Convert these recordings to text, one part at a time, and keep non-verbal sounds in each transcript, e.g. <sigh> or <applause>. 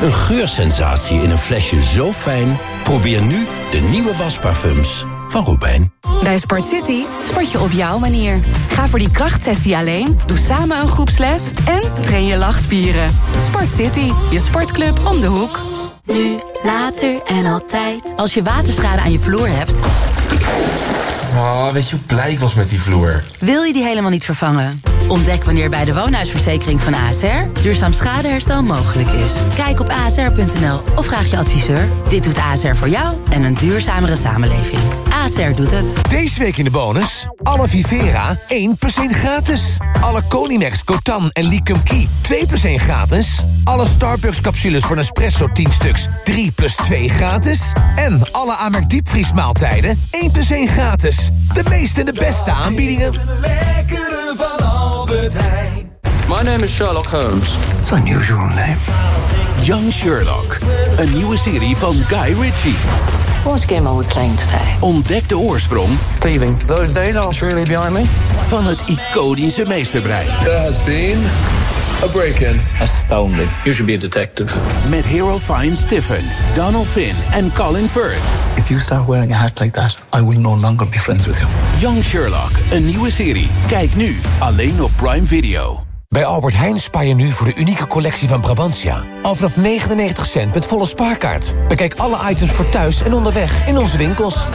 Een geursensatie in een flesje zo fijn. Probeer nu de nieuwe wasparfums van Robijn. Bij Sport City sport je op jouw manier. Ga voor die krachtsessie alleen, doe samen een groepsles... en train je lachspieren. Sport City, je sportclub om de hoek. Nu, later en altijd. Als je waterschade aan je vloer hebt... Oh, weet je hoe blij ik was met die vloer? Wil je die helemaal niet vervangen? Ontdek wanneer bij de woonhuisverzekering van ASR... duurzaam schadeherstel mogelijk is. Kijk op asr.nl of vraag je adviseur. Dit doet ASR voor jou en een duurzamere samenleving. ASR doet het. Deze week in de bonus... alle Vivera 1 plus 1 gratis. Alle Conimax, Cotan en Liquum Key 2 plus 1 gratis. Alle Starbucks capsules voor Nespresso 10 stuks 3 plus 2 gratis. En alle Amerk diepvriesmaaltijden 1 plus 1 gratis. De meeste en de beste aanbiedingen. Lekkere van Albert Heijn. My name is Sherlock Holmes. It's an unusual name. Young Sherlock. Een nieuwe serie van Guy Ritchie. What game are we playing today? Ontdek de oorsprong Steven, those days are surely behind me. van het iconische meesterbrein. There has been a break-in. Astounding. You should be a detective. Met Hero Fine Stiffen, Donald Finn en Colin Firth. If you start wearing a hat like that, I will no longer be friends with you. Young Sherlock, een nieuwe serie. Kijk nu, alleen op Prime Video. Bij Albert Heijn spaar je nu voor de unieke collectie van Brabantia. Al vanaf 99 cent met volle spaarkaart. Bekijk alle items voor thuis en onderweg in onze winkels.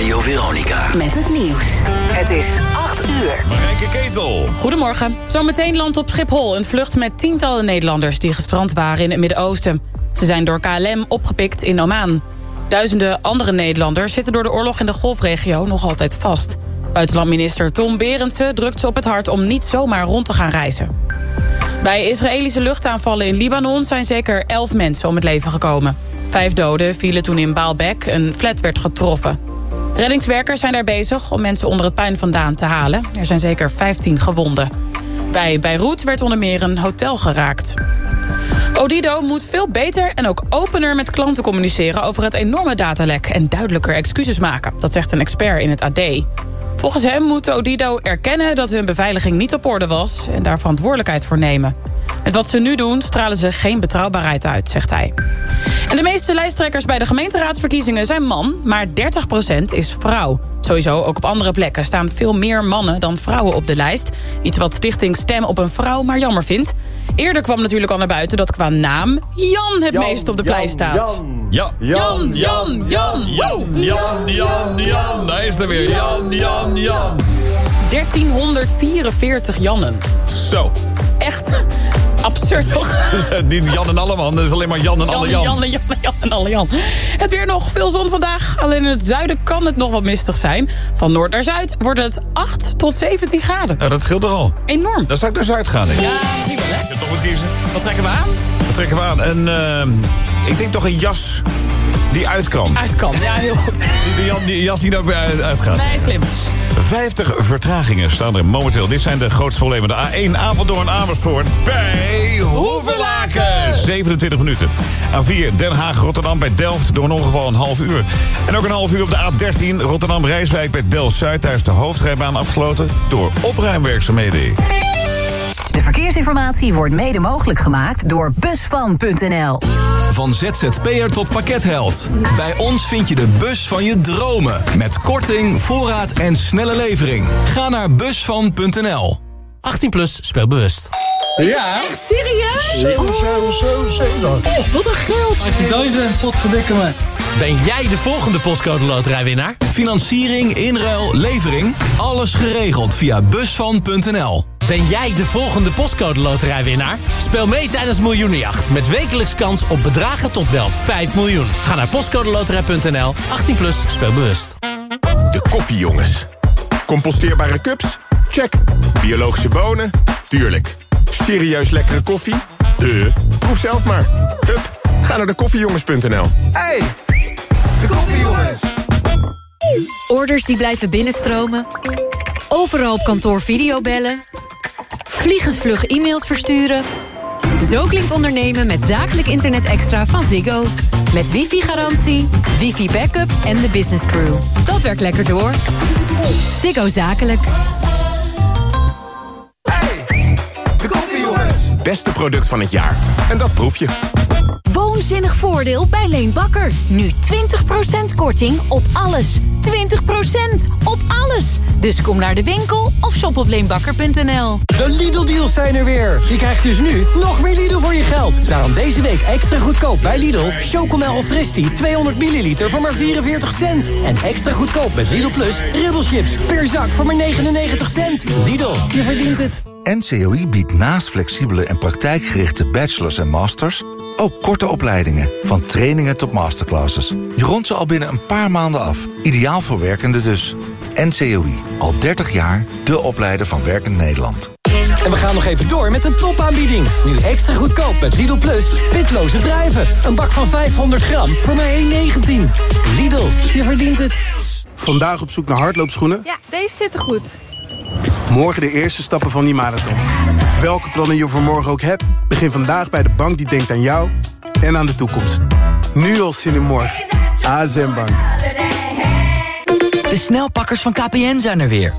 Radio Veronica. Met het nieuws. Het is 8 uur. Rijke Ketel. Goedemorgen. Zometeen landt op Schiphol een vlucht met tientallen Nederlanders... die gestrand waren in het Midden-Oosten. Ze zijn door KLM opgepikt in Oman. Duizenden andere Nederlanders zitten door de oorlog in de golfregio nog altijd vast. Buitenlandminister Tom Berendsen drukt ze op het hart om niet zomaar rond te gaan reizen. Bij Israëlische luchtaanvallen in Libanon zijn zeker elf mensen om het leven gekomen. Vijf doden vielen toen in Baalbek een flat werd getroffen. Reddingswerkers zijn daar bezig om mensen onder het puin vandaan te halen. Er zijn zeker 15 gewonden. Bij Beirut werd onder meer een hotel geraakt. Odido moet veel beter en ook opener met klanten communiceren... over het enorme datalek en duidelijker excuses maken. Dat zegt een expert in het AD. Volgens hem moet Odido erkennen dat hun beveiliging niet op orde was... en daar verantwoordelijkheid voor nemen. Met wat ze nu doen stralen ze geen betrouwbaarheid uit, zegt hij. En de meeste lijsttrekkers bij de gemeenteraadsverkiezingen zijn man... maar 30% is vrouw. Sowieso, ook op andere plekken staan veel meer mannen dan vrouwen op de lijst. Iets wat Stichting Stem op een Vrouw maar jammer vindt. Eerder kwam natuurlijk al naar buiten dat qua naam... Jan het meest op de plei staat. Ja. Jan, Jan, Jan. Jan, Jan, Jan, Jan. Daar is er weer. Jan, Jan, Jan. 1344 Jannen. Zo. Echt absurd, toch? <laughs> Niet Jan en Alleman, dat is alleen maar Jan en alle Jan. Jan, Jan, Jan en alle Jan. Het weer nog veel zon vandaag. Alleen in het zuiden kan het nog wat mistig zijn. Van noord naar zuid wordt het 8 tot 17 graden. Nou, dat scheelt er al. Enorm. Dan sta ik naar Zuid gaan, denk ik. Ja, zie wel, hè? Je toch moet kiezen. Wat trekken we aan? Wat trekken we aan? En eh, ik denk toch een jas die uit kan. Uit kan. Ja, heel goed. Die, die, jan- die jas die uit, uitgaat. Nee, slim. 50 vertragingen staan er momenteel. Dit zijn de grootste problemen. De A1 Apeldoorn Amersfoort bij Hoevelaken. 27 minuten. A4 Den Haag Rotterdam bij Delft door een ongeval een half uur. En ook een half uur op de A13 Rotterdam Rijswijk bij Delft-Zuid. Daar is de hoofdrijbaan afgesloten door opruimwerkzaamheden. De verkeersinformatie wordt mede mogelijk gemaakt door busvan.nl. Van ZZP'er tot pakketheld. Bij ons vind je de bus van je dromen. Met korting, voorraad en snelle levering. Ga naar busvan.nl. 18 plus, speel bewust. Ja. Echt serieus? 7, 7, 7, 7. Oh, wat een geld. 18.000, wat verdikken me. Ben jij de volgende postcode loterijwinnaar? Financiering, inruil, levering. Alles geregeld via busvan.nl. Ben jij de volgende postcode loterijwinnaar? Speel mee tijdens Miljoenenjacht. Met wekelijks kans op bedragen tot wel 5 miljoen. Ga naar postcodeloterij.nl. 18 plus, speel bewust. De koffiejongens. Composteerbare cups? Check. Biologische bonen? Tuurlijk. Serieus lekkere koffie? De. Proef zelf maar. Hup, ga naar de koffiejongens.nl. Hey, de koffiejongens. Orders die blijven binnenstromen. Overal op kantoor videobellen. Vliegensvlug e-mails versturen. Zo klinkt ondernemen met zakelijk internet extra van Ziggo. Met wifi-garantie, wifi-backup en de business crew. Dat werkt lekker door. Ziggo Zakelijk. Hey, de koffiejongens. het beste product van het jaar. En dat proef je. Woonzinnig voordeel bij Leen Bakker. Nu 20% korting op alles. 20% op alles. Dus kom naar de winkel of shop op leenbakker.nl. De Lidl-deals zijn er weer. Je krijgt dus nu nog meer Lidl voor je geld. Daarom deze week extra goedkoop bij Lidl. Chocomel of Fristi 200 milliliter voor maar 44 cent. En extra goedkoop met Lidl Plus ribbelchips per zak voor maar 99 cent. Lidl, je verdient het. NCOI biedt naast flexibele en praktijkgerichte bachelors en masters... ook korte opleidingen, van trainingen tot masterclasses. Je rondt ze al binnen een paar maanden af. Ideaal voor werkenden dus. NCOI, al 30 jaar de opleider van Werkend Nederland. En we gaan nog even door met een topaanbieding. Nu extra goedkoop met Lidl Plus. Pitloze druiven. Een bak van 500 gram voor maar 1,19. Lidl, je verdient het. Vandaag op zoek naar hardloopschoenen? Ja, deze zitten goed. Morgen de eerste stappen van die marathon. Welke plannen je voor morgen ook hebt... begin vandaag bij de bank die denkt aan jou en aan de toekomst. Nu al zin in morgen. ASM Bank. De snelpakkers van KPN zijn er weer.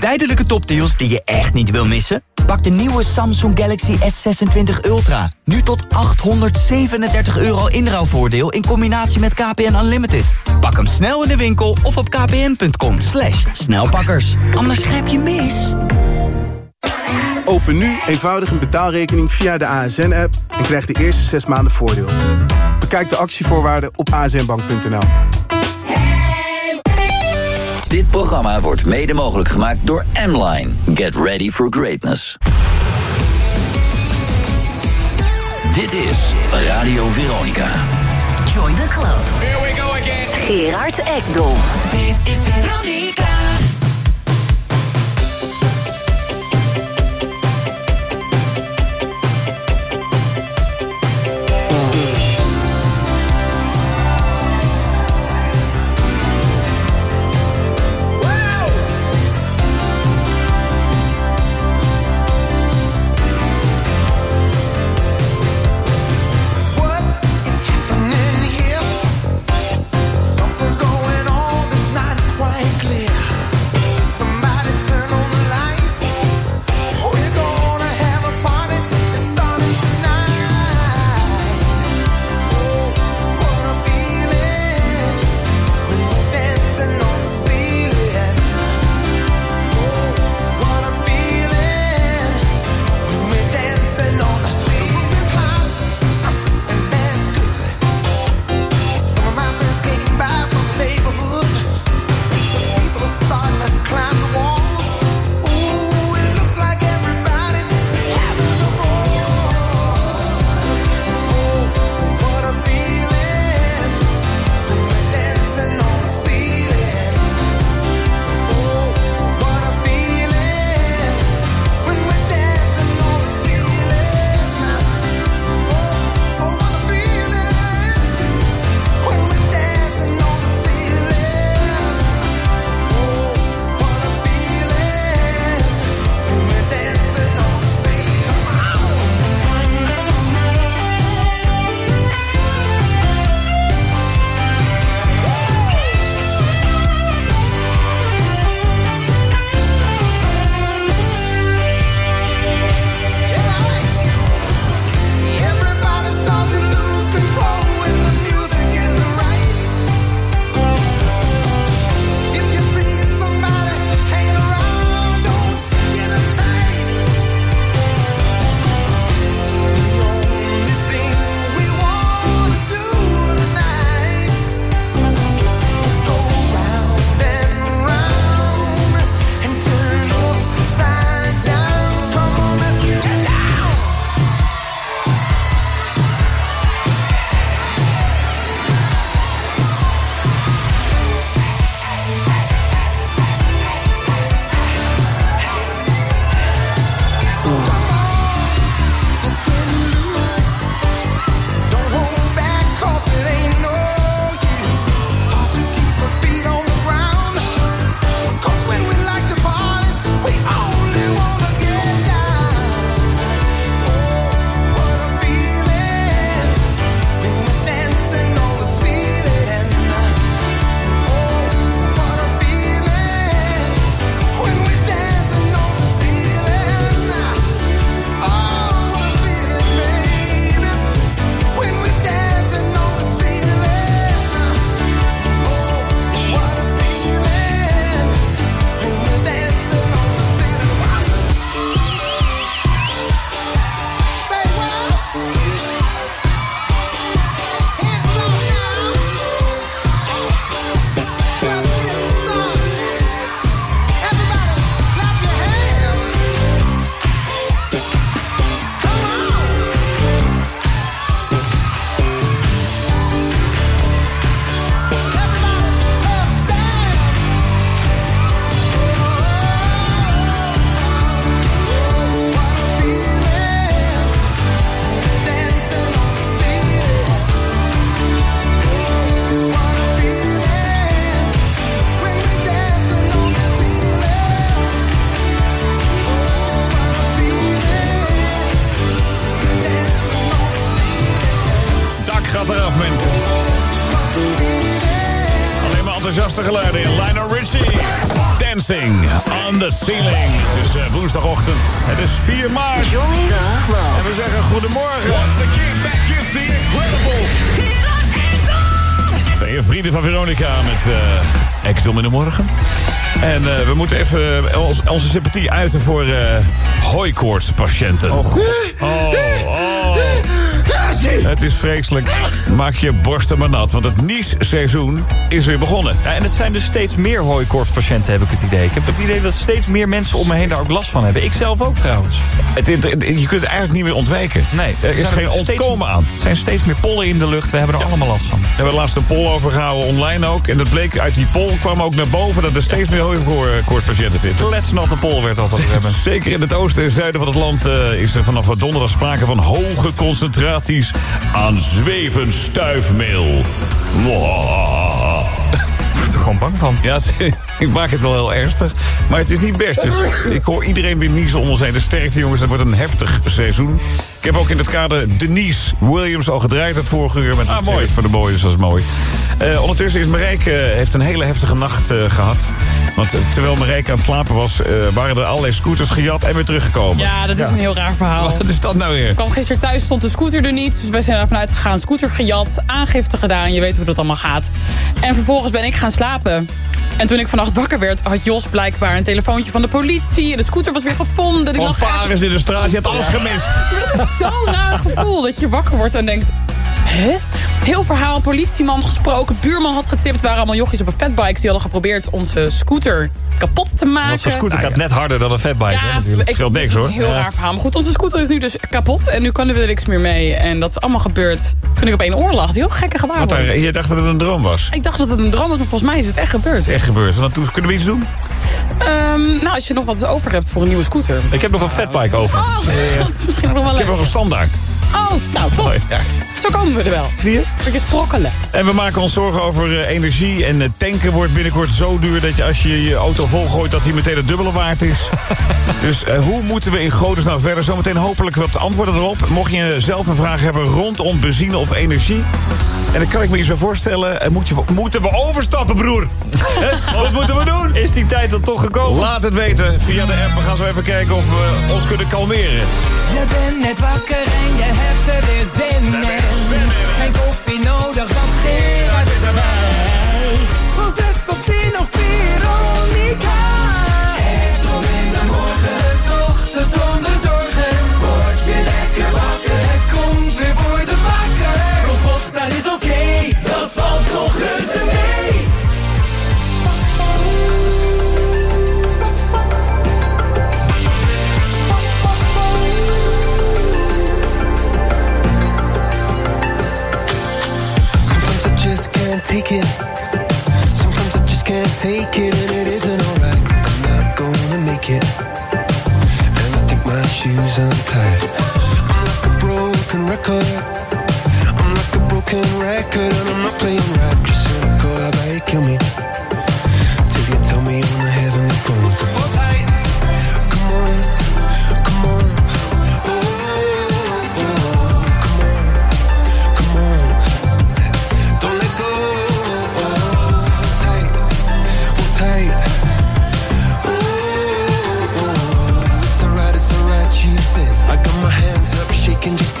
Tijdelijke topdeals die je echt niet wil missen? Pak de nieuwe Samsung Galaxy S26 Ultra. Nu tot 837 euro inruilvoordeel in combinatie met KPN Unlimited. Pak hem snel in de winkel of op kpn.com slash snelpakkers. Anders grijp je mis. Open nu eenvoudig een betaalrekening via de ASN-app... en krijg de eerste 6 maanden voordeel. Bekijk de actievoorwaarden op asnbank.nl. Dit programma wordt mede mogelijk gemaakt door M-Line. Get ready for greatness. Dit is Radio Veronica. Join the club. Here we go again. Gerard Ekdom. Dit is Veronica. Goedemorgen. Once again, back with the incredible. Het zijn je vrienden van Veronica met uh, Ekdom in de morgen. En uh, we moeten even uh, ons, onze sympathie uiten voor uh, hooikoortspatiënten. Oh, God. Oh, oh. Het is vreselijk. Maak je borsten maar nat, want het niesseizoen is weer begonnen. Ja, en het zijn dus steeds meer hooikoortspatiënten, heb ik het idee. Ik heb het idee dat steeds meer mensen om me heen daar ook last van hebben. Ik zelf ook trouwens. Het, het, je kunt het eigenlijk niet meer ontwijken. Nee, er is geen ontkomen aan. Er zijn steeds meer pollen in de lucht. We hebben er ja. allemaal last van. We hebben laatst een poll over gehouden online ook. En dat bleek uit die poll kwam ook naar boven dat er steeds meer hooikoortspatiënten zitten. Let's not the poll werd altijd hebben. <laughs> Zeker in het oosten en zuiden van het land uh, is er vanaf donderdag sprake van hoge concentraties aan zwevend stuifmeel. Wow. Ik word er gewoon bang van. Ja, ik maak het wel heel ernstig. Maar het is niet best. Dus <laughs> ik hoor iedereen weer niezen om ons heen. De sterkte jongens, het wordt een heftig seizoen. Ik heb ook in het kader Denise Williams al gedraaid het vorige uur. Met ah, mooi. Voor de boys, dat is mooi. Uh, ondertussen is Marijke, uh, heeft een hele heftige nacht uh, gehad. Want terwijl Marijke aan het slapen was... waren er allerlei scooters gejat en weer teruggekomen. Ja, dat is ja. een heel raar verhaal. Wat is dat nou weer? Ik kwam gisteren thuis, stond de scooter er niet. Dus wij zijn ervan uitgegaan. Scooter gejat, aangifte gedaan. Je weet hoe dat allemaal gaat. En vervolgens ben ik gaan slapen. En toen ik vannacht wakker werd, had Jos blijkbaar een telefoontje van de politie. En de scooter was weer gevonden. Van varens in de straat, je hebt alles gemist. <laughs> Zo'n raar gevoel dat je wakker wordt en denkt... Hè? Heel verhaal, politieman gesproken, buurman had getipt... waren allemaal jochies op een fatbike. Die hadden geprobeerd onze scooter kapot te maken. Onze scooter gaat net harder dan een fatbike. Ja, hè, ik, scheelt niks hoor. Heel ja. raar verhaal. Maar goed, onze scooter is nu dus kapot. En nu kunnen we er niks meer mee. En dat is allemaal gebeurd toen ik op één oor lag. Heel gekke gewaarwording. Je dacht dat het een droom was? Ik dacht dat het een droom was, maar volgens mij is het echt gebeurd. Het is echt gebeurd. En dan kunnen we iets doen? Um, nou, als je nog wat over hebt voor een nieuwe scooter. Ik heb nog een fatbike over. Oh, <laughs> dat is misschien nog wel leuk. Ik heb nog een standaard. Oh, nou, top. Ja. Zo komen we er wel. Zie je? Beetje sprokkelen. En we maken ons zorgen over uh, energie. En uh, tanken wordt binnenkort zo duur dat je als je je auto volgooit... dat die meteen het dubbele waard is. <laughs> dus uh, hoe moeten we in godesnaam verder? Zometeen hopelijk wat antwoorden erop. Mocht je zelf een vraag hebben rondom benzine of energie... En dan kan ik me iets bij voorstellen. Moet je, moeten we overstappen, broer? wat <laughs> moeten we doen? Is die tijd dan toch gekomen? Laat het weten via de app. We gaan zo even kijken of we ons kunnen kalmeren. Je bent net wakker en je hebt er weer zin in. Geen koffie nodig, dun.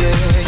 Oh yeah,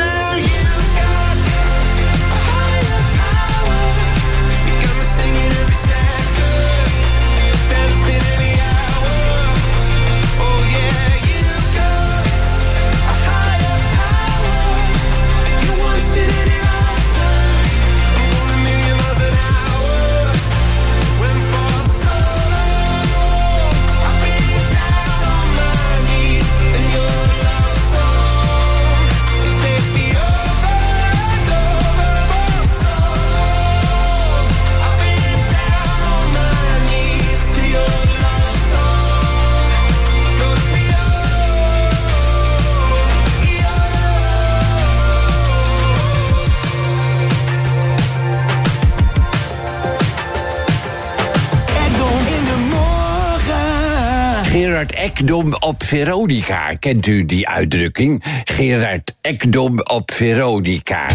Ekdom op Veronica. Kent u die uitdrukking? Gerard Ekdom op Veronica.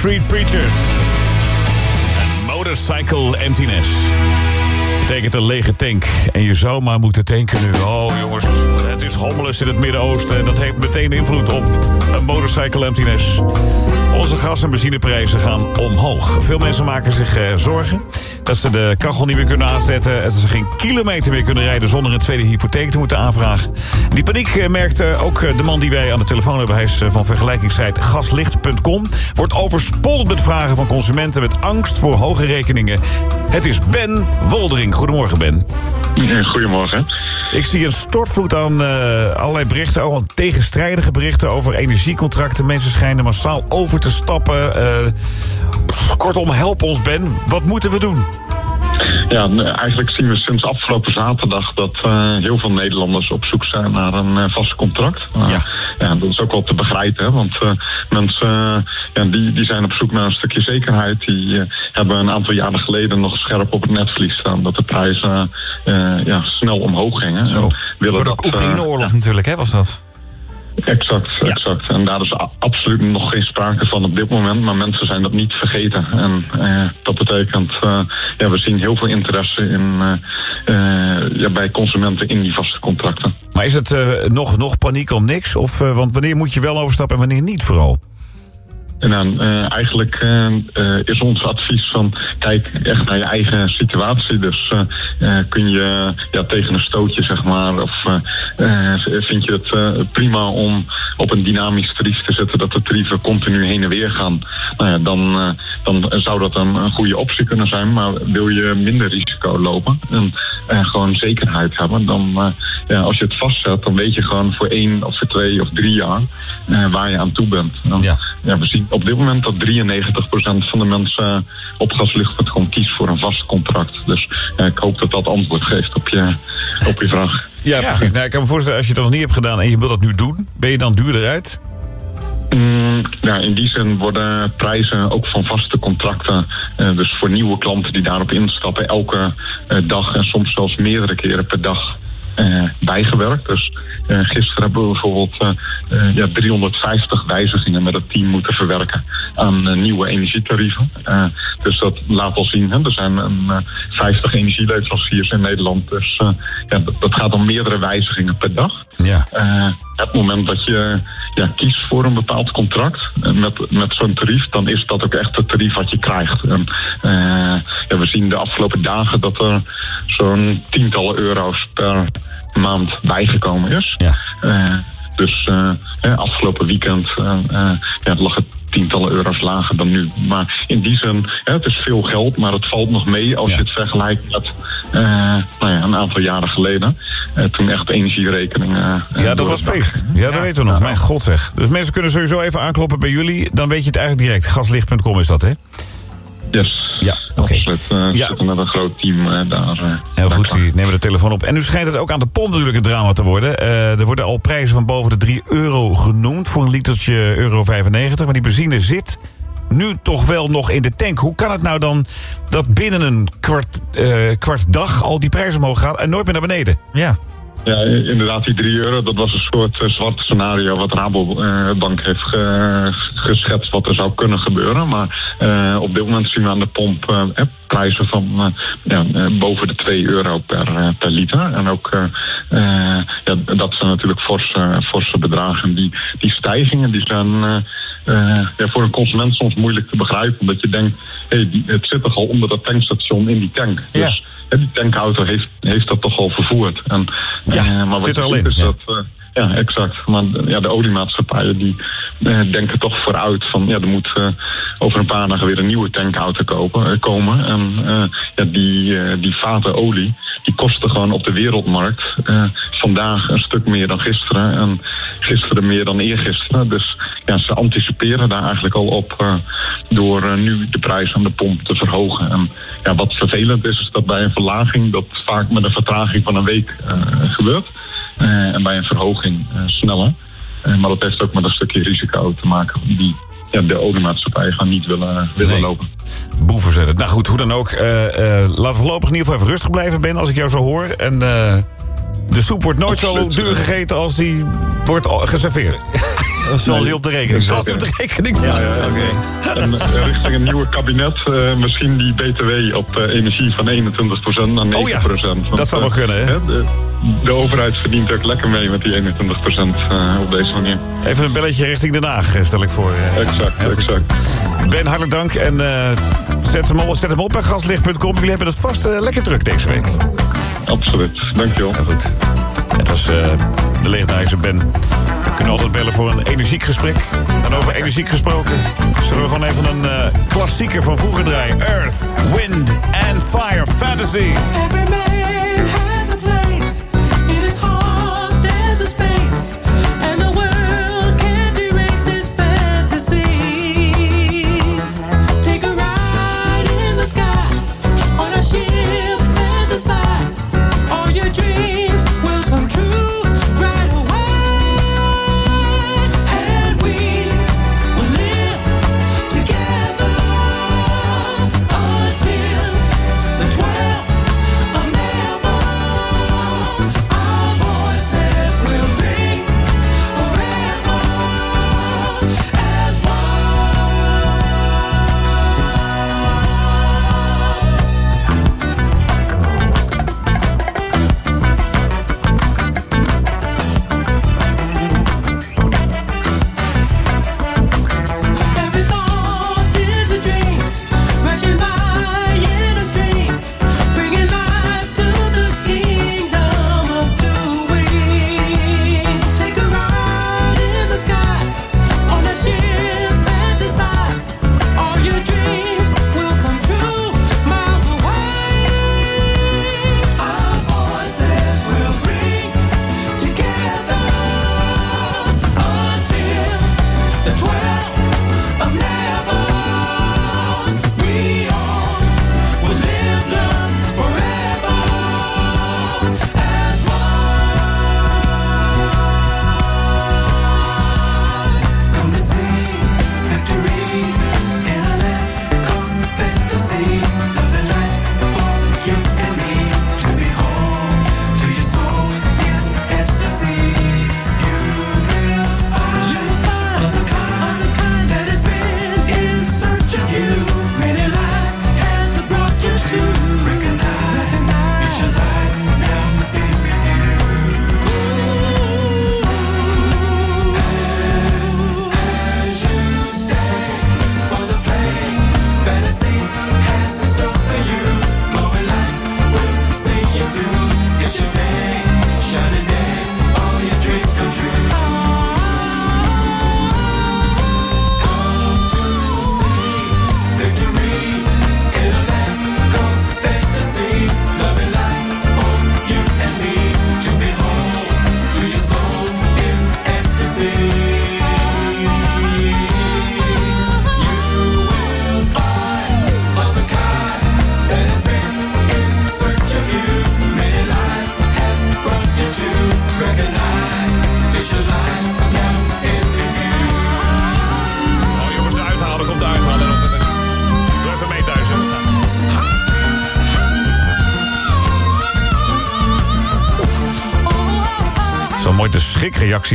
Street Preachers. En Motorcycle Emptiness. Betekent een lege tank. En je zou maar moeten tanken nu. Oh jongens, het is hommeles in het Midden-Oosten. En dat heeft meteen invloed op een motorcycle emptiness. Onze gas- en benzineprijzen gaan omhoog. Veel mensen maken zich eh, zorgen dat ze de kachel niet meer kunnen aanzetten... en dat ze geen kilometer meer kunnen rijden zonder een tweede hypotheek te moeten aanvragen. Die paniek eh, merkte ook eh, de man die wij aan de telefoon hebben. Hij is eh, van vergelijkingssite gaslicht.com. Wordt overspoeld met vragen van consumenten met angst voor hoge rekeningen. Het is Ben Woldering. Goedemorgen, Ben. Goedemorgen. Ik zie een stortvloed aan eh, allerlei berichten, ook tegenstrijdige berichten over energiecontracten. Mensen schijnen massaal over te stappen. Eh, kortom, help ons, Ben. Wat moeten we doen? Ja, n- eigenlijk zien we sinds afgelopen zaterdag dat eh, heel veel Nederlanders op zoek zijn naar een eh, vast contract. ja. ja, dat is ook wel te begrijpen, hè, want eh, mensen eh, ja, die, die zijn op zoek naar een stukje zekerheid. Die eh, hebben een aantal jaren geleden nog scherp op het netvlies staan dat de prijzen eh, ja, snel omhoog gingen. Zo. En willen Door de eh, Oekraïne-oorlog natuurlijk, hè, was dat? Exact, exact. En daar is absoluut nog geen sprake van op dit moment. Maar mensen zijn dat niet vergeten. En eh, dat betekent, eh, ja, we zien heel veel interesse in, eh, ja, bij consumenten in die vaste contracten. Maar is het nog, nog paniek om niks? Of, want wanneer moet je wel overstappen en wanneer niet vooral? En dan eh, eigenlijk eh, eh, is ons advies van kijk echt naar je eigen situatie. Dus kun je ja, tegen een stootje zeg maar of vind je het prima om op een dynamisch tarief te zetten dat de tarieven continu heen en weer gaan. Nou ja, dan, dan zou dat een, een goede optie kunnen zijn. Maar wil je minder risico lopen en eh, gewoon zekerheid hebben, dan eh, ja, als je het vastzet, dan weet je gewoon voor één of voor twee of drie jaar eh, waar je aan toe bent. En, ja. we zien op dit moment dat 93% van de mensen op gaslicht.com kiest voor een vast contract. Dus ik hoop dat dat antwoord geeft op je, op je vraag. Ja, precies. Nou, ik kan me voorstellen, als je dat nog niet hebt gedaan en je wil dat nu doen, ben je dan duurder uit? Mm, in die zin worden prijzen ook van vaste contracten, eh, dus voor nieuwe klanten die daarop instappen, elke eh, dag en soms zelfs meerdere keren per dag eh, bijgewerkt. Dus eh, gisteren hebben we bijvoorbeeld ja, 350 wijzigingen met het team moeten verwerken aan nieuwe energietarieven. Dus dat laat al zien, hè, er zijn een, eh, 50 energieleveranciers in Nederland. Dus ja, dat, dat gaat om meerdere wijzigingen per dag. Ja. Het moment dat je ja, kiest voor een bepaald contract met, met zo'n tarief, dan is dat ook echt het tarief wat je krijgt. En, eh, ja, we zien de afgelopen dagen dat er zo'n tientallen euro's per maand bijgekomen is. Eh, dus eh, afgelopen weekend ja, lag het tientallen euro's lager dan nu. Maar in die zin, hè, het is veel geld, maar het valt nog mee als je het vergelijkt met eh, nou ja, een aantal jaren geleden. Eh, toen echt energierekeningen. eh, Ja, dat was feest. Ja, dat weten we nog. Mijn god zeg. Dus mensen kunnen sowieso even aankloppen bij jullie. Dan weet je het eigenlijk direct. Gaslicht.com is dat, hè? Yes. Ja, oké. Absoluut. eh, We zitten met een groot team eh, daar. eh, Heel goed, die nemen de telefoon op. En nu schijnt het ook aan de pomp natuurlijk een drama te worden. Eh, er worden al prijzen van boven de 3 euro genoemd voor een litertje euro 95. Maar die benzine zit nu toch wel nog in de tank. Hoe kan het nou dan dat binnen een kwart, eh, kwart dag al die prijs omhoog gaat en nooit meer naar beneden? Ja. Ja, inderdaad, die 3 euro, dat was een soort eh, zwart scenario wat Rabobank heeft ge- geschetst wat er zou kunnen gebeuren. Maar eh, op dit moment zien we aan de pomp eh, eh, prijzen van eh, ja, eh, boven de 2 euro per, eh, per liter. En ook, eh, eh, dat zijn natuurlijk forse, forse bedragen. Die, die stijgingen die zijn eh, ja, voor een consument soms moeilijk te begrijpen. Omdat je denkt, hey, die, het zit toch al onder dat tankstation in die tank. Dus hè, die tankauto heeft, heeft dat toch al vervoerd. En, eh, maar wat zit er al ziet in, is ja. dat, eh, ja, exact. Maar ja, de oliemaatschappijen die eh, denken toch vooruit van ja, er moet eh, over een paar dagen weer een nieuwe tankauto kopen, eh, komen. En ja, die, die vaten olie, die kosten gewoon op de wereldmarkt vandaag een stuk meer dan gisteren. En gisteren meer dan eergisteren. Dus ja, ze anticiperen daar eigenlijk al op door nu de prijs aan de pomp te verhogen. En ja, wat vervelend is, is dat bij een verlaging dat vaak met een vertraging van een week gebeurt. Eh, en bij een verhoging eh, sneller. Eh, maar dat heeft ook met een stukje risico te maken die ja, de oliemaatschappijen gaan niet willen, willen Nee. lopen. Boeven zetten. Nou goed, hoe dan ook. laten we voorlopig in ieder geval even rustig blijven, Ben, als ik jou zo hoor. En de soep wordt nooit zo duur gegeten als die wordt geserveerd. <laughs> Zoals hij op de rekening staat. Zoals hij op de rekening staat. Ja, ja. <laughs> En eh, richting een nieuwe kabinet, eh, misschien die BTW op eh, energie van 21% naar 9%. Oh ja, Want, dat zou wel eh, kunnen, hè? De, de overheid verdient ook lekker mee met die 21% eh, op deze manier. Even een belletje richting Den Haag, stel ik voor. Exact, exact. Ben, hartelijk dank. En eh, zet, hem op, zet hem op bij gaslicht.com. Jullie hebben het vast lekker druk deze week. Absoluut, dankjewel. Heel goed. Net als eh, de legendarische Ben. We kunnen altijd bellen voor een energiek gesprek. En over energiek gesproken... zullen we gewoon even een eh, klassieker van vroeger draaien. Earth, Wind and Fire Fantasy. Every man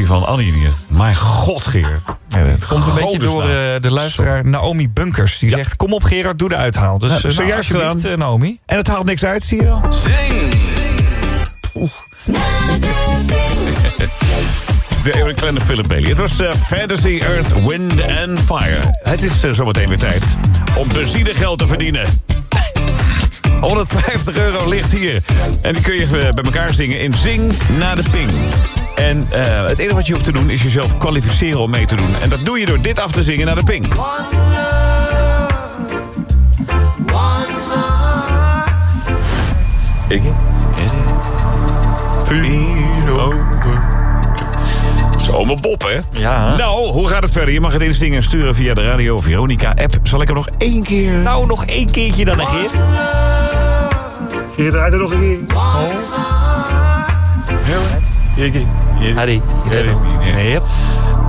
van Annie. die- Mijn god, Geer. Ja, het komt een beetje door eh, de luisteraar Naomi Bunkers. Die zegt, kom op Gerard, doe de uithaal. Dus Ja, eh, nou, zojuist gedaan. eh, Naomi. En het haalt niks uit, zie je wel? Zing! De een kleine Philip Bailey. Het was Fantasy, Earth, Wind and Fire. Het is zometeen weer tijd om benzinegeld te verdienen. <laughs> 150 euro ligt hier. En die kun je bij elkaar zingen in Zing na de Ping. En eh, het enige wat je hoeft te doen is jezelf kwalificeren om mee te doen. En dat doe je door dit af te zingen naar de Ping. Ik. Zomer Bob, hè? Ja. Nou, hoe gaat het verder? Je mag het inzingen en sturen via de Radio Veronica-app. Zal ik hem nog één keer... Nou, nog één keertje dan, hè, Geert? Je draait er nog een keer. Oh. Harry, Yep.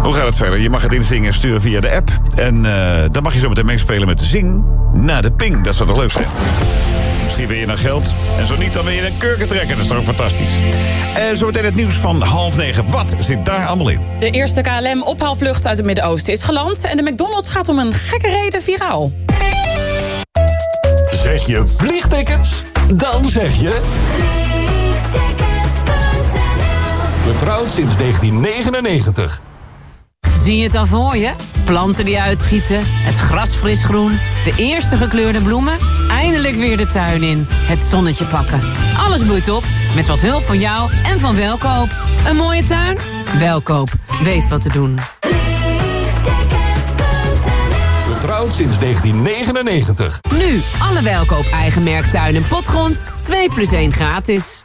Hoe gaat het verder? Je mag het inzingen en sturen via de app. En eh, dan mag je zo meteen meespelen met de zing na de ping. Dat zou toch leuk zijn? Misschien ben je naar geld. En zo niet, dan ben je een kurkentrekker. Dat is toch ook fantastisch. En zometeen het nieuws van half negen. Wat zit daar allemaal in? De eerste KLM-ophaalvlucht uit het Midden-Oosten is geland... en de McDonald's gaat om een gekke reden viraal. Zeg je vliegtickets? Dan zeg je... Vertrouwd sinds 1999. Zie je het al voor je? Planten die uitschieten, het gras fris groen, de eerste gekleurde bloemen, eindelijk weer de tuin in, het zonnetje pakken. Alles bloeit op, met wat hulp van jou en van Welkoop. Een mooie tuin? Welkoop, weet wat te doen. Vertrouwd sinds 1999. Nu, alle Welkoop eigen merktuin en potgrond, 2 plus 1 gratis.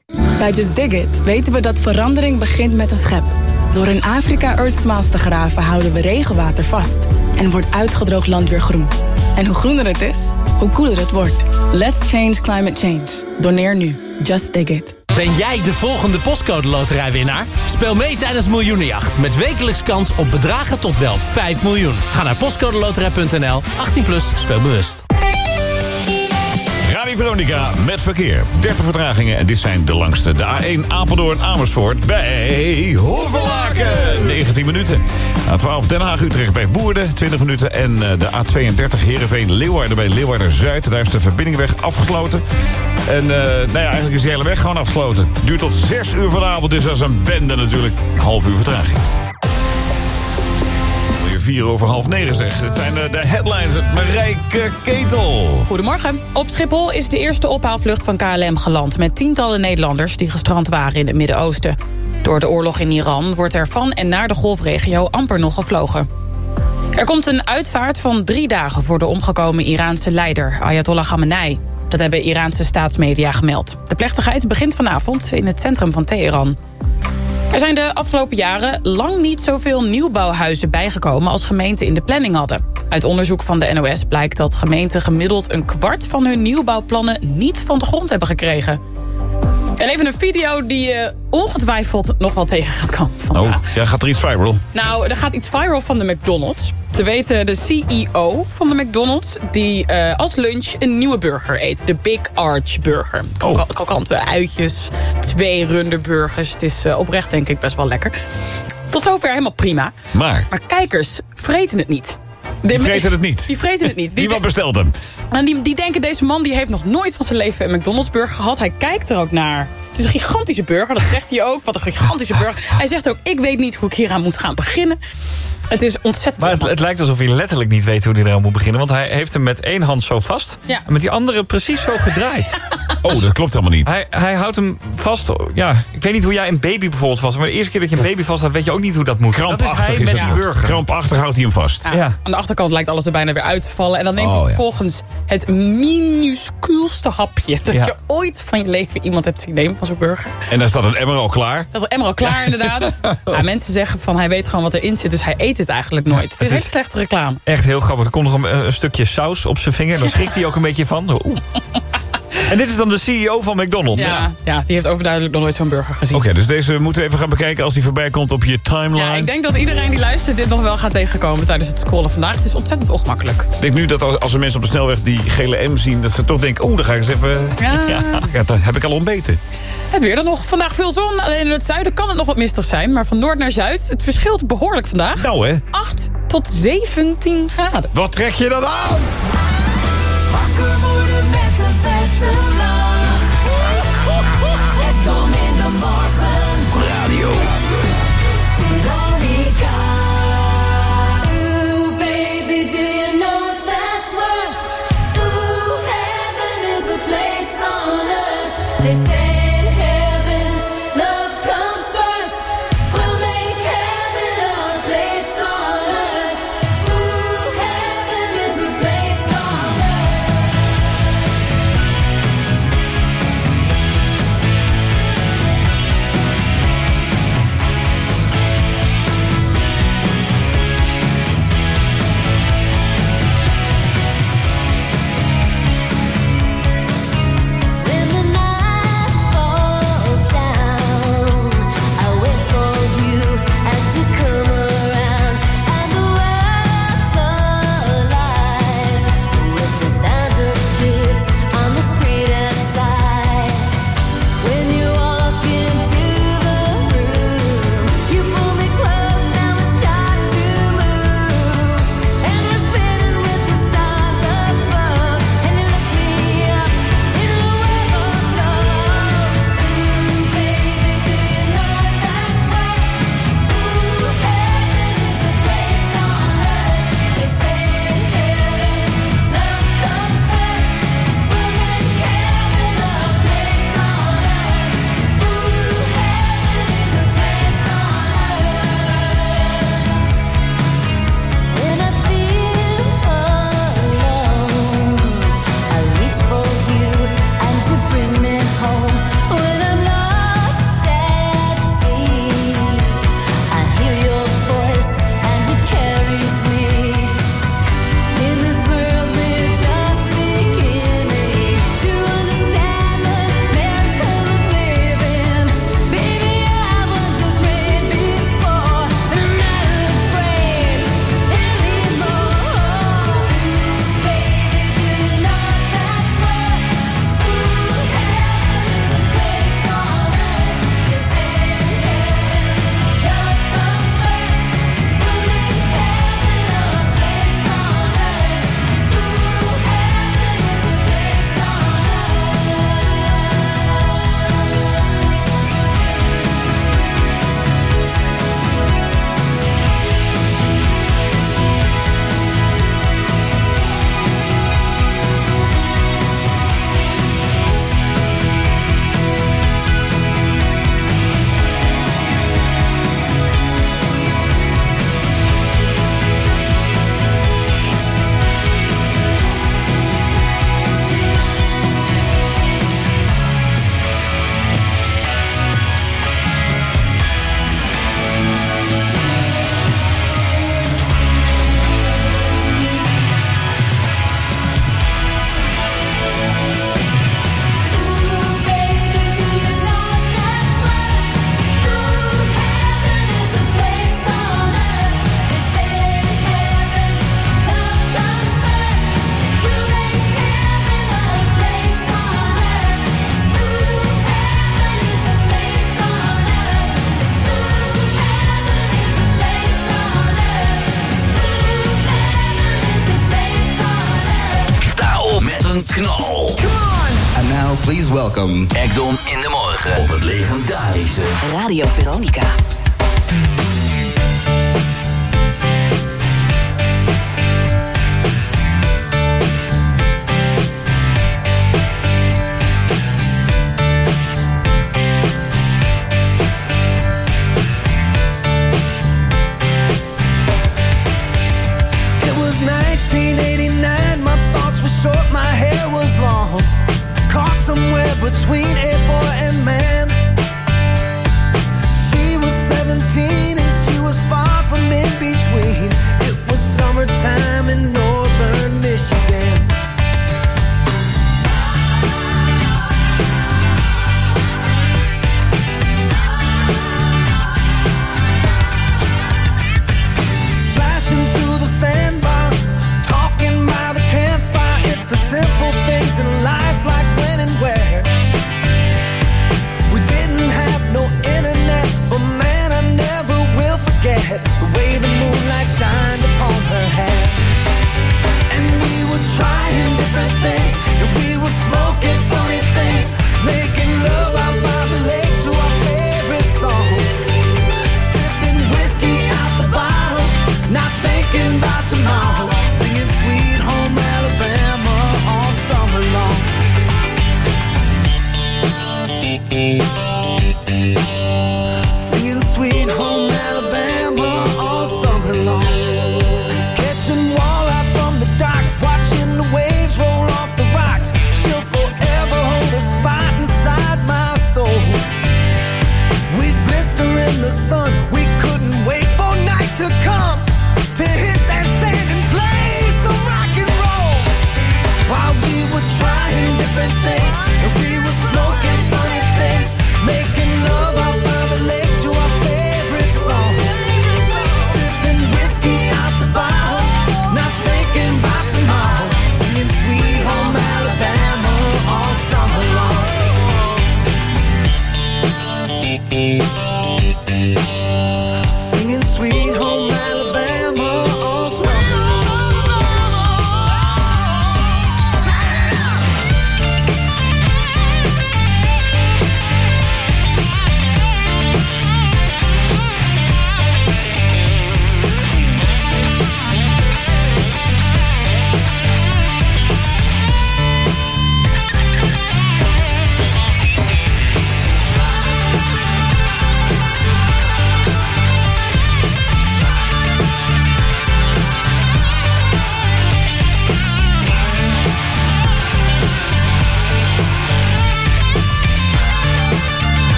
Bij Just Dig It weten we dat verandering begint met een schep. Door in Afrika Earth Smiles te graven houden we regenwater vast. En wordt uitgedroogd land weer groen. En hoe groener het is, hoe koeler het wordt. Let's change climate change. Doneer nu. Just Dig It. Ben jij de volgende postcode loterijwinnaar? Speel mee tijdens Miljoenenjacht met wekelijks kans op bedragen tot wel 5 miljoen. Ga naar postcodeloterij.nl, 18 plus, speel bewust. Radio Veronica met verkeer. 30 vertragingen en dit zijn de langste. De A1 Apeldoorn Amersfoort bij Hoevelaken. 19 minuten. A12 Den Haag Utrecht bij Woerden. 20 minuten. En eh, de A32 Heerenveen Leeuwarden bij Leeuwarden Zuid. Daar is de verbindingweg afgesloten. En uh, nou ja, eigenlijk is de hele weg gewoon afgesloten. Duurt tot 6 uur vanavond, dus dat is een bende natuurlijk. Een half uur vertraging. 4 over half 9 zeg. Dit zijn eh, de headlines met Marijke Ketel. Goedemorgen. Op Schiphol is de eerste ophaalvlucht van KLM geland... met tientallen Nederlanders die gestrand waren in het Midden-Oosten. Door de oorlog in Iran wordt er van en naar de golfregio amper nog gevlogen. Er komt een uitvaart van drie dagen voor de omgekomen Iraanse leider Ayatollah Khamenei. Dat hebben Iraanse staatsmedia gemeld. De plechtigheid begint vanavond in het centrum van Teheran. Er zijn de afgelopen jaren lang niet zoveel nieuwbouwhuizen bijgekomen... als gemeenten in de planning hadden. Uit onderzoek van de NOS blijkt dat gemeenten gemiddeld... een kwart van hun nieuwbouwplannen niet van de grond hebben gekregen. En even een video die je ongetwijfeld nog wel tegen gaat komen vandaag. Oh, ja, gaat er iets viral? Nou, er gaat iets viral van de McDonald's. Te weten de CEO van de McDonald's... die uh, als lunch een nieuwe burger eet. De Big Arch Burger. Oh. Krokante uitjes, twee runderburgers. Het is uh, oprecht denk ik best wel lekker. Tot zover helemaal prima. Maar? Maar kijkers vreten het niet. Die vreten het niet. Die vreten het niet. Die Niemand bestelt hem. En die, die denken, deze man die heeft nog nooit van zijn leven een McDonald's burger gehad. Hij kijkt er ook naar. Het is een gigantische burger, dat zegt hij ook. Wat een gigantische burger. Hij zegt ook, ik weet niet hoe ik hieraan moet gaan beginnen. Het is ontzettend... Maar het, het, lijkt alsof hij letterlijk niet weet hoe hij eraan moet beginnen. Want hij heeft hem met één hand zo vast. Ja. En met die andere precies zo gedraaid. <laughs> Oh, dat klopt helemaal niet. Hij, hij houdt hem vast. Ja, ik weet niet hoe jij een baby bijvoorbeeld vast. Maar de eerste keer dat je een baby vast had, weet je ook niet hoe dat moet. Krampachtig dat is hij is met die burger. Krampachtig houdt hij hem vast. Ja. Aan de achterkant lijkt alles er bijna weer uit te vallen. En dan neemt Oh, hij ja. vervolgens het minuscuulste hapje... dat Ja. je ooit van je leven iemand hebt zien nemen van zo'n burger. En dan staat een emmer al klaar. Dat is emmer al klaar inderdaad. Ja, <laughs> mensen zeggen van hij weet gewoon wat erin zit, dus hij eet het eigenlijk nooit. Het is echt slechte reclame. Echt heel grappig. Er komt nog een, een stukje saus op zijn vinger. Daar schrikt hij ook een beetje van. Oeh. <laughs> En dit is dan de CEO van McDonald's. Ja, ja, die heeft overduidelijk nog nooit zo'n burger gezien. Oké, dus deze moeten we even gaan bekijken als die voorbij komt op je timeline. Ja, ik denk dat iedereen die luistert dit nog wel gaat tegenkomen tijdens het scrollen vandaag. Het is ontzettend ongemakkelijk. Ik denk nu dat als, als er mensen op de snelweg die gele M zien... dat ze toch denken, oeh, dan ga ik eens even... Ja. <laughs> ja, dat heb ik al ontbeten. Het weer dan nog. Vandaag veel zon. Alleen in het zuiden kan het nog wat mistig zijn. Maar van noord naar zuid, het verschilt behoorlijk vandaag. Nou hè. 8 tot 17 graden. Wat trek je dan aan?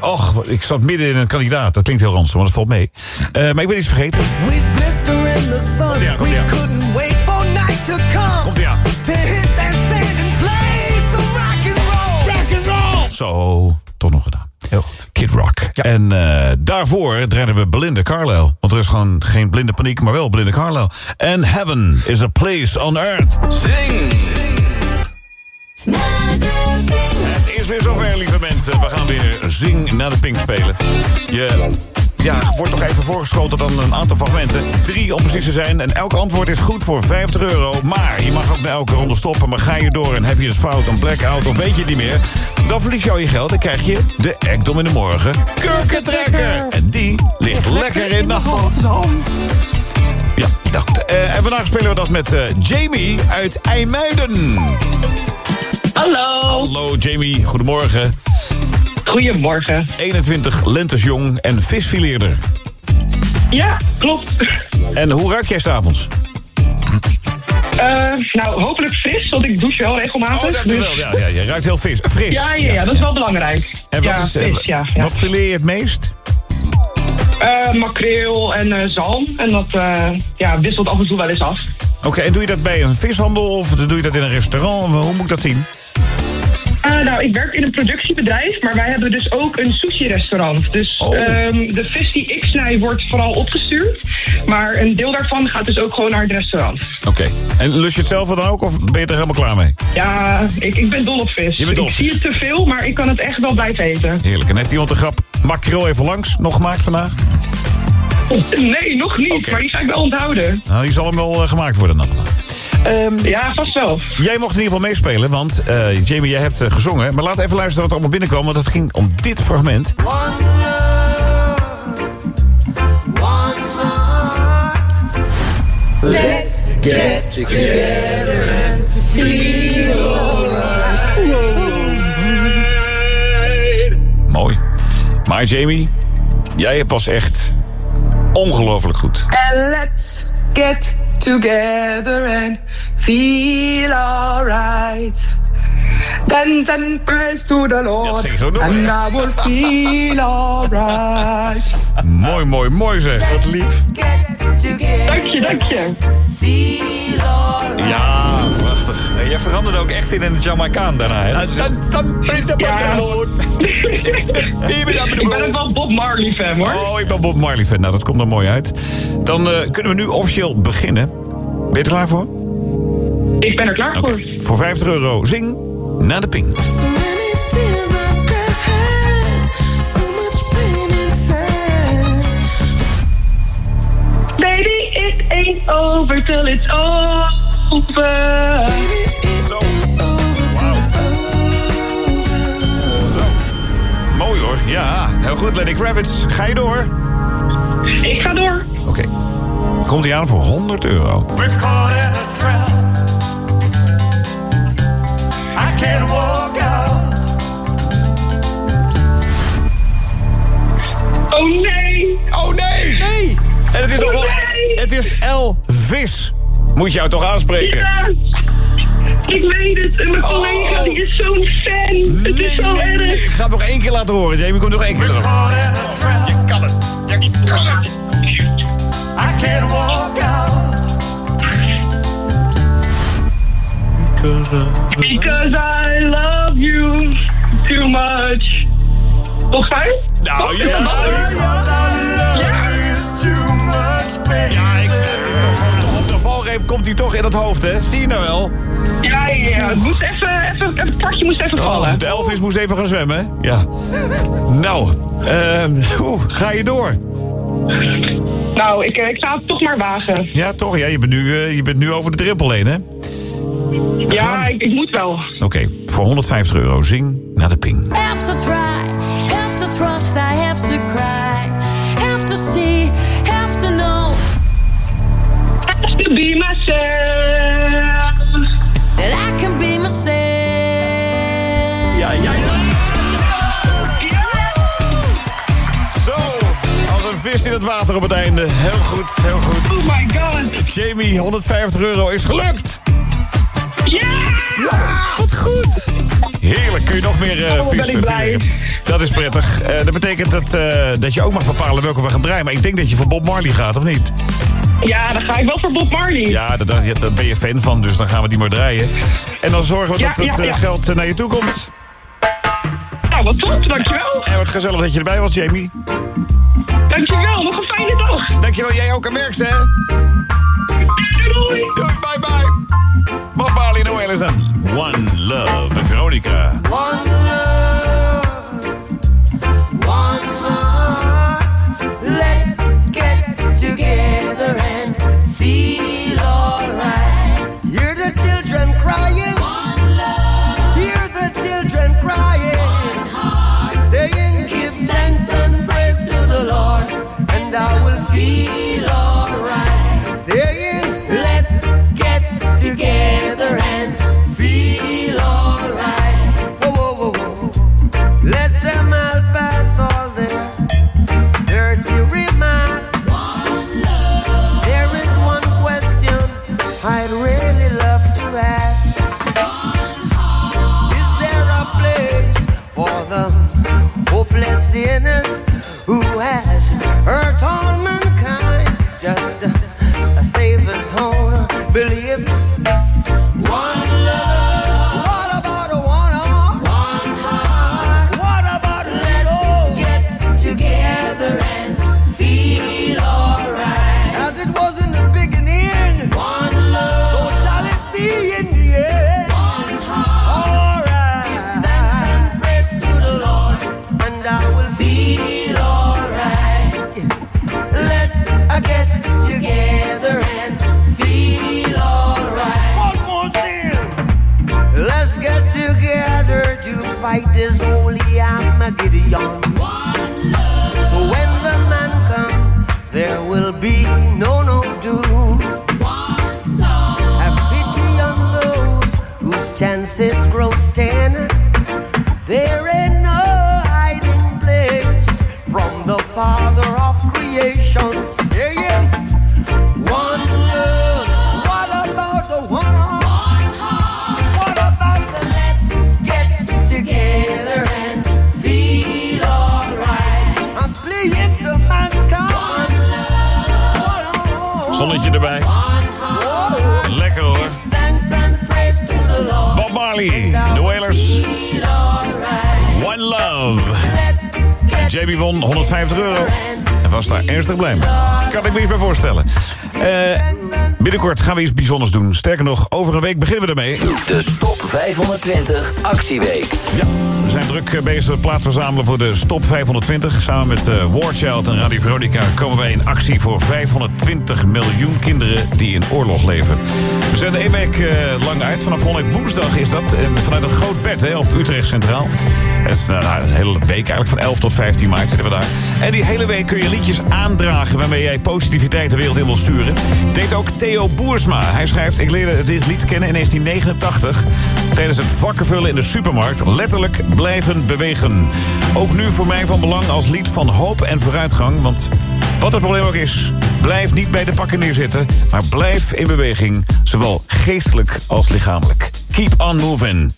Och, ik zat midden in een kandidaat. Dat klinkt heel ransom, maar dat valt mee. Eh, maar ik ben iets vergeten. We blister in the sun. We couldn't wait for night to come. To hit that sand and play some rock and roll. Rock and roll. Zo, toch nog gedaan. Heel goed. Kid Rock. En eh, daarvoor draaiden we Blinde Carlisle. Want er is gewoon geen blinde paniek, maar wel Blinde Carlisle. And Heaven is a place on earth. Sing. Zing. Het is weer zover, lieve mensen. We gaan weer Zing naar de Pink spelen. Je ja, wordt toch even voorgeschoten dan een aantal fragmenten. Drie om precies te zijn. En elk antwoord is goed voor 50 euro. Maar je mag ook bij elke ronde stoppen. Maar ga je door en heb je het fout, een blackout of weet je het niet meer... dan verlies je al je geld en krijg je de Ekdom in de Morgen kurkentrekker. En die ligt lekker in de hand. Ja, dacht. Eh, en vandaag spelen we dat met eh, Jamie uit IJmuiden. Hallo. Hallo Jamie, goedemorgen. Goedemorgen. 21, lentes jong en visfileerder. Ja, klopt. En hoe ruik jij s'avonds? Eh, nou, hopelijk fris, want ik douche wel regelmatig. Oh, dat dus- wel. Ja, ja, je ruikt heel vis, fris. Ja, ja, ja, dat is wel belangrijk. En wat, ja, is, fris, ja. ja. wat fileer je het meest? Eh, makreel en eh, zalm. En dat eh, ja, wisselt af en toe wel eens af. Oké, en doe je dat bij een vishandel of doe je dat in een restaurant? Hoe moet ik dat zien? Eh, nou, ik werk in een productiebedrijf, maar wij hebben dus ook een sushi-restaurant. Dus Oh. ehm, de vis die ik snij wordt vooral opgestuurd. Maar een deel daarvan gaat dus ook gewoon naar het restaurant. Oké. En lust je het zelf dan ook of ben je er helemaal klaar mee? Ja, ik, ik ben dol op vis. Je bent dol op ik zie het te veel, maar ik kan het echt wel blijven eten. Heerlijk. En heeft iemand een grap makreel even langs nog gemaakt vandaag? Nee, nog niet, maar die ga ik wel onthouden. Nou, die zal hem wel eh, gemaakt worden dan. Ehm, ja, vast wel. Jij mocht in ieder geval meespelen, want eh, Jamie, jij hebt eh, gezongen. Maar laat even luisteren wat er allemaal binnenkwam, want het ging om dit fragment. Let's get together and feel alright. Mooi. Maar Jamie, jij was echt ongelooflijk goed. And let's get together and feel alright. Dance and praise to the Lord. ging zo door. And I will feel alright. <laughs> Mooi, mooi, mooi zeg. Wat lief. Dank je, dank je. Ja, prachtig. En jij veranderde ook echt in een Jamaicaan daarna, hè? <laughs> Ik ben ook wel Bob Marley fan hoor. Oh, ik ben Bob Marley fan. Nou, dat komt er mooi uit. Dan eh, kunnen we nu officieel beginnen. Ben je er klaar voor? Ik ben er klaar voor. Voor 50 euro zing naar de ping. Baby, it ain't over till it's over. Ja, heel goed. Lenny Kravitz. Ga je door? Ik ga door. Oké. Komt hij aan voor 100 euro. We're caught in a trap. I can't walk out. Oh nee! Oh nee! Nee! En het is toch wel... Het is Elvis. Moet je jou toch aanspreken? Ja, ik weet het. En mijn collega die is zo'n fan. het is zo erg. Ik ga het nog één keer laten horen, Jamie. Komt nog één keer terug. Je kan het. Je kan het. I can't walk out. Because I love you too much. Toch fijn? Nou, ja. Too much. Ja, komt hij toch in het hoofd, hè? Zie je nou wel? Ja, ja, ja. Het, moest even, even, het kwartje moest even vallen. Oh, de Elvis moest even gaan zwemmen, hè? Ja. Nou, ehm, <laughs> ga je door? Nou, ik, eh, ik ga het toch maar wagen. Ja, toch? Ja, je bent nu, eh, je bent nu over de drempel heen, hè? Ja, ik, ik moet wel. Oké, voor 150 euro zing naar de ping. Have to try, have to trust, I have to cry. Vis in het water op het einde. Heel goed, heel goed. Oh my god. Jamie, 150 euro is gelukt. Ja! Ja, wat goed. Heerlijk, kun je nog meer eh Oh, ben ik blij. Dat is prettig. Eh, dat betekent dat, eh, dat je ook mag bepalen welke we gaan draaien. Maar ik denk dat je voor Bob Marley gaat, of niet? Ja, dan ga ik wel voor Bob Marley. Ja, daar, ben je fan van, dus dan gaan we die maar draaien. En dan zorgen we Ja, dat het ja, ja. geld naar je toe komt. Nou, wat top, dankjewel. En wat gezellig dat je erbij was, Jamie. Dankjewel, nog een fijne dag. Dankjewel, jij ook aan werk, hè? Doei. Doei, bye bye. Bob Marley, Noël is dan. One Love, Veronica. One love, one Zonnetje erbij. Lekker hoor. The. Bob Marley, de Wailers. One Love. JB won 150 euro. En was daar ernstig blij mee. Kan ik me iets bij voorstellen. Eh, binnenkort gaan we iets bijzonders doen. Sterker nog, over een week beginnen we ermee. De Stop 520 Actieweek. Ja, we zijn druk eh, bezig met plaats verzamelen voor de Stop 520. Samen met uh, Warchild en Radio Veronica komen wij in actie voor 520 miljoen kinderen die in oorlog leven. We zetten één week uh, lang uit. Vanaf volgende woensdag is dat. En vanuit een groot bed hè, op Utrecht Centraal. Het is nou, een hele week eigenlijk van 11 tot 15 maart zitten we daar. En die hele week kun je liedjes aandragen waarmee jij positiviteit de wereld in wil sturen. Deed ook Theo Boersma. Hij schrijft, ik leerde dit lied kennen in 1989 tijdens het vakkenvullen in de supermarkt. Letterlijk blijven bewegen. Ook nu voor mij van belang als lied van hoop en vooruitgang. Want wat het probleem ook is, blijf niet bij de pakken neerzitten... maar blijf in beweging, zowel geestelijk als lichamelijk. Keep on moving.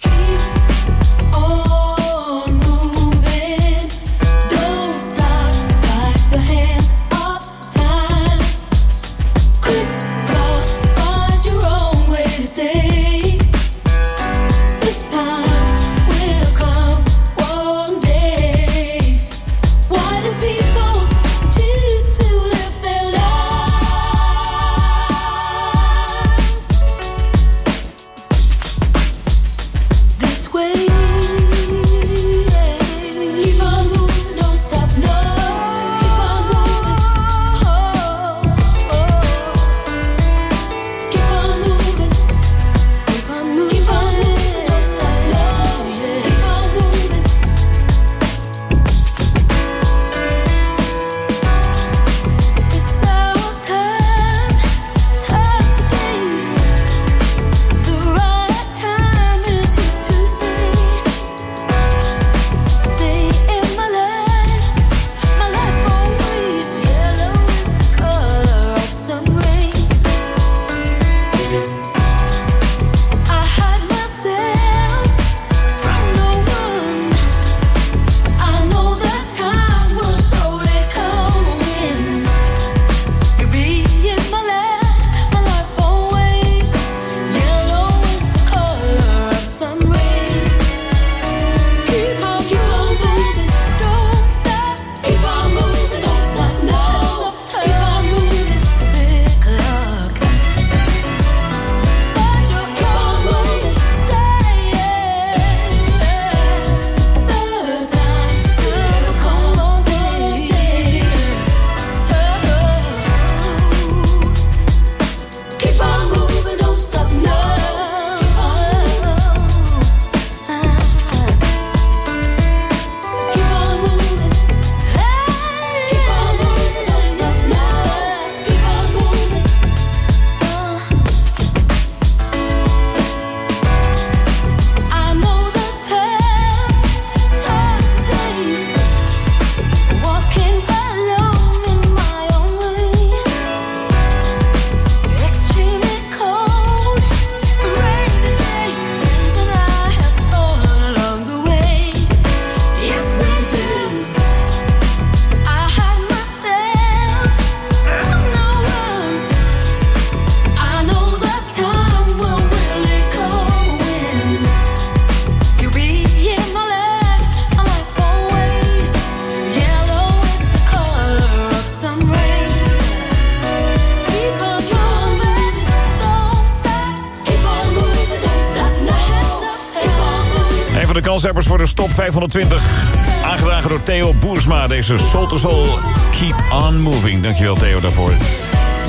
De Stop 520. Aangedragen door Theo Boersma. Deze Soul to Keep On Moving. Dankjewel Theo daarvoor.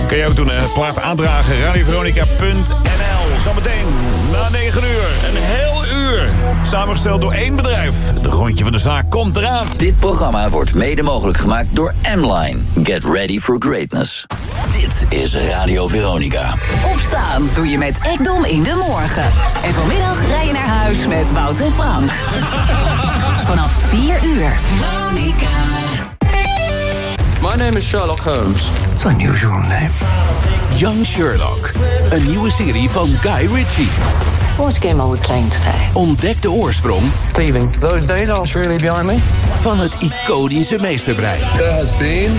Kun je ook doen, hè? plaat aandragen. radioveronica.nl Zometeen na 9 uur. Een heel uur. Samengesteld door één bedrijf. De rondje van de zaak komt eraan. Dit programma wordt mede mogelijk gemaakt door M-Line. Get ready for greatness. Dit is Radio Veronica. Opstaan doe je met Ekdom in de morgen. En vanmiddag rij je naar huis met Wout en Frank. <laughs> Vanaf 4 uur. Veronica. My name is Sherlock Holmes. It's an unusual name. Young Sherlock. Een nieuwe serie van Guy Ritchie. What game are we playing today? Ontdek de oorsprong Steven, those days are surely behind me. van het iconische meesterbrein. There has been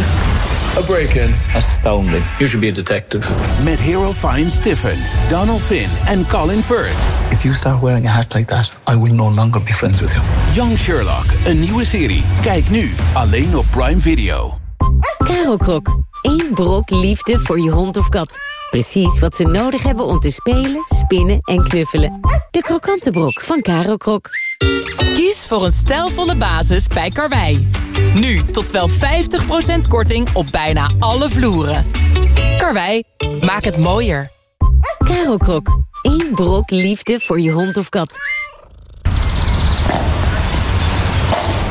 a break-in. Astounding. You should be a detective. Met Hero Fine Stiffen, Donald Finn and Colin Firth. If you start wearing a hat like that, I will no longer be friends with you. Young Sherlock, een nieuwe serie. Kijk nu, alleen op Prime Video. Caro Krok. Eén brok liefde voor je hond of kat. Precies wat ze nodig hebben om te spelen, spinnen en knuffelen. De krokante brok van Caro Krok. Kies voor een stijlvolle basis bij Karwei. Nu tot wel 50% korting op bijna alle vloeren. Karwei, maak het mooier. Caro Krok. Eén brok liefde voor je hond of kat.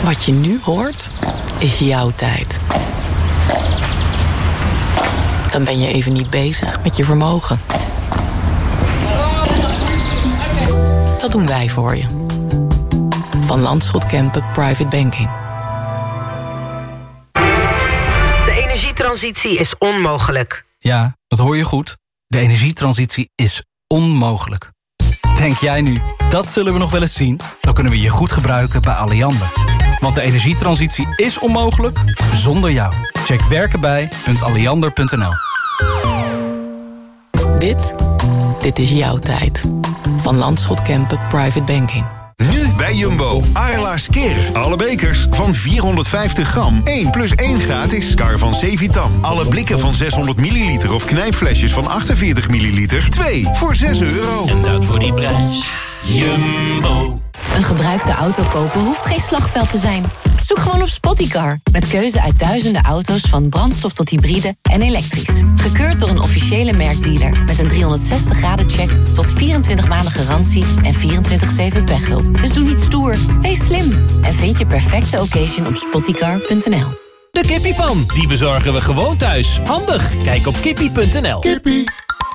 Wat je nu hoort, is jouw tijd. Dan ben je even niet bezig met je vermogen. Dat doen wij voor je. Van Landschot Kempen Private Banking. De energietransitie is onmogelijk. Ja, dat hoor je goed. De energietransitie is onmogelijk. Denk jij nu, dat zullen we nog wel eens zien? Dan kunnen we je goed gebruiken bij Alliander. Want de energietransitie is onmogelijk zonder jou. Check werkenbij.alliander.nl Dit, dit is jouw tijd. Van Landschot Kempen Private Banking. Nu bij Jumbo. Arla Skir. Alle bekers van 450 gram. 1 plus 1 gratis. Carvan Cevitam. Alle blikken van 600 milliliter of knijpflesjes van 48 milliliter. 2 voor 6 euro. En dat voor die prijs. Jumbo. Een gebruikte auto kopen hoeft geen slagveld te zijn. Zoek gewoon op Spottycar. Met keuze uit duizenden auto's van brandstof tot hybride en elektrisch. Gekeurd door een officiële merkdealer. Met een 360 graden check tot 24 maanden garantie en 24-7 pechhulp. Dus doe niet stoer, wees slim. En vind je perfecte occasion op spottycar.nl. De kippiepan, die bezorgen we gewoon thuis. Handig, kijk op kippie.nl. Kippie.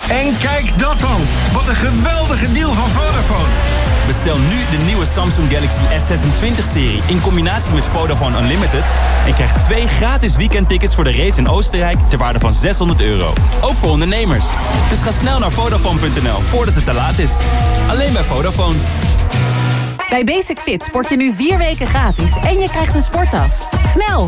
En kijk dat dan. Wat een geweldige deal van Vodafone. Bestel nu de nieuwe Samsung Galaxy S26-serie in combinatie met Vodafone Unlimited... en krijg twee gratis weekendtickets voor de race in Oostenrijk ter waarde van 600 euro. Ook voor ondernemers. Dus ga snel naar Vodafone.nl voordat het te laat is. Alleen bij Vodafone. Bij Basic Fit sport je nu vier weken gratis en je krijgt een sporttas. Snel!